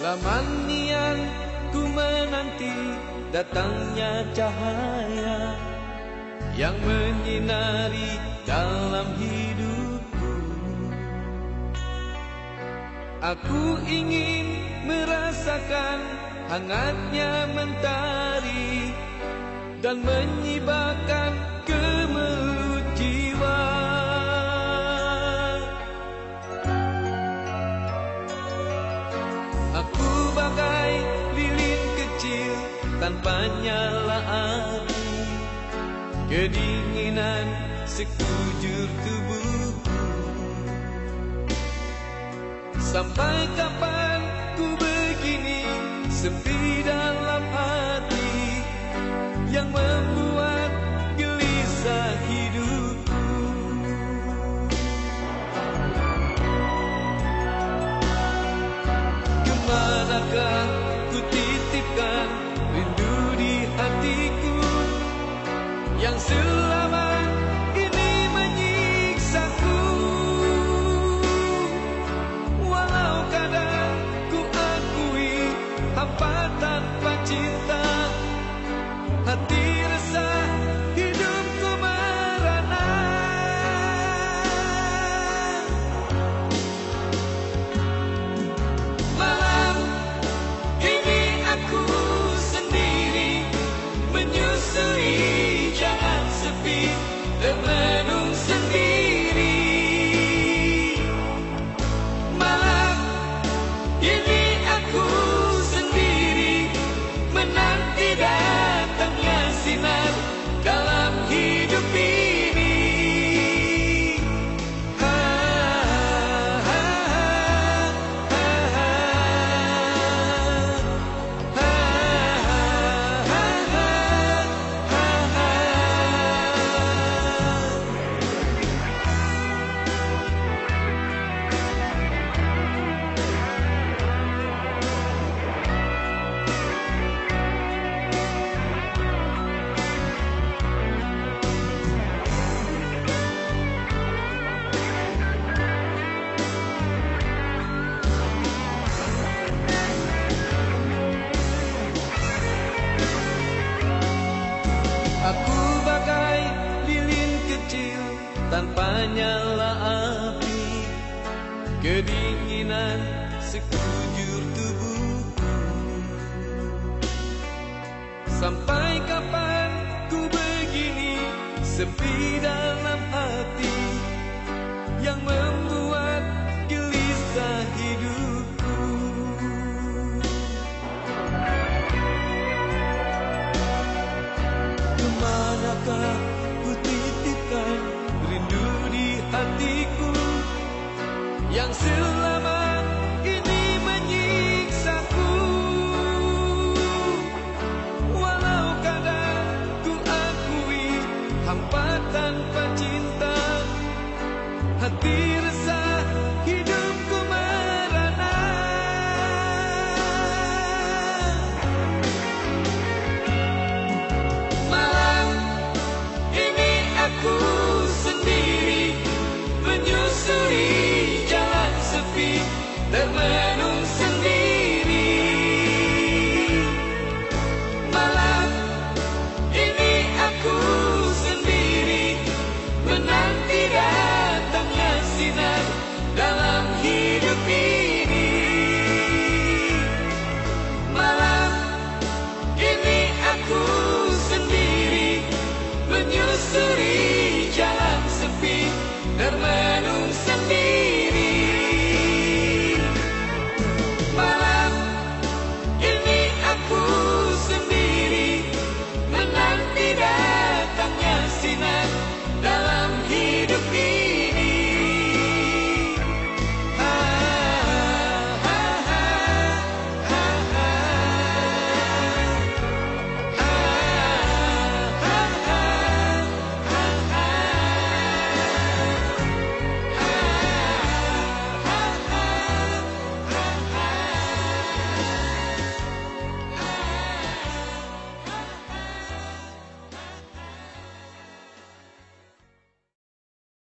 Lamanian ku menanti datangnya cahaya yang menyinari dalam hidupku. Aku ingin merasakan hangatnya mentari dan menyibakan aku bagai lilin kecil tanpa nyala api. Kedinginan sekujur tubuhku. Sampai kapan ku begini sepi go Amen. tanpanyala api kedinginan sekujur tubuhku. Sampai kapan ku begini sepi dalam hati?